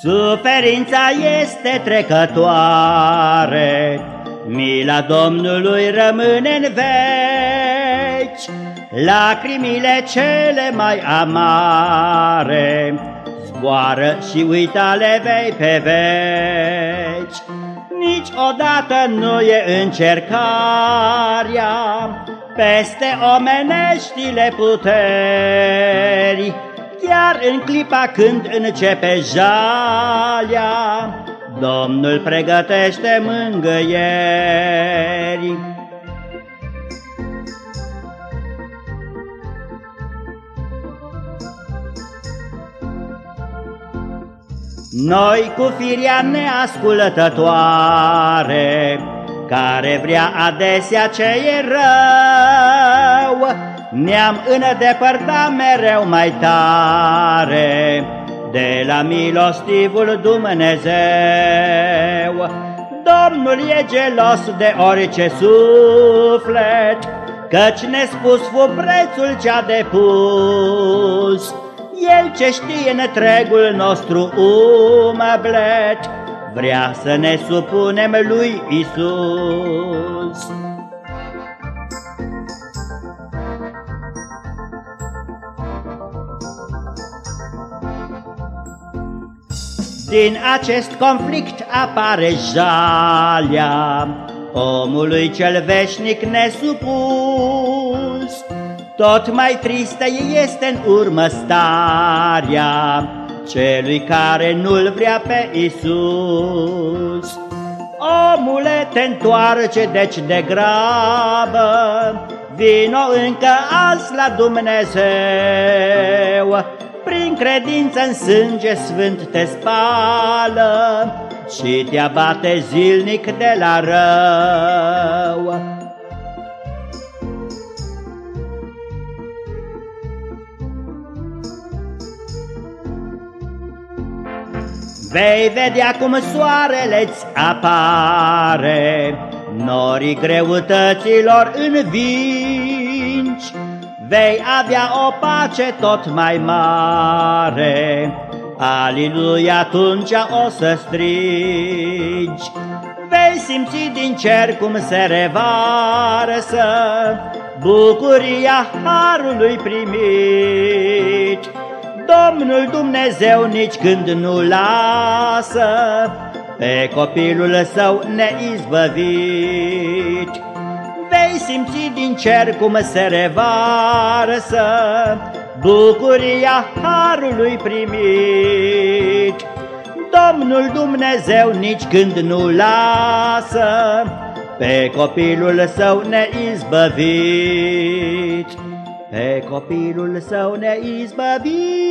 Suferința este trecătoare, Mila Domnului rămâne în veci, Lacrimile cele mai amare Zboară și uita le vei pe veci. Niciodată nu e încercarea Peste omeneștile puteri, Chiar în clipa când începe jalea, Domnul pregătește mângâieri. Noi cu firia neascultătoare, Care vrea adesea ce e rău, Ne-am îndepărtat mereu mai tare De la milostivul Dumnezeu. Domnul e gelos de orice suflet, Căci nespus fu prețul ce-a depus, el ce știe întregul nostru umăblet, Vrea să ne supunem lui Isus. Din acest conflict apare jalea Omului cel veșnic nesupus, tot mai tristă este în urmă starea Celui care nu-L vrea pe Isus. Omule, te întoarce deci de grabă, Vino încă azi la Dumnezeu, Prin credință în sânge sfânt te spală Și te abate zilnic de la rău. Vei vedea cum soarele-ți apare, Norii greutăților învingi, Vei avea o pace tot mai mare, Aliluia, atunci o să strigi. Vei simți din cer cum se revarsă Bucuria harului primit, Domnul Dumnezeu nici când nu lasă pe copilul său neizbăvit. Vei simți din cer cum se revarsă bucuria harului primit. Domnul Dumnezeu nici când nu lasă pe copilul său neizbăvit pe copilul său neizbăvit.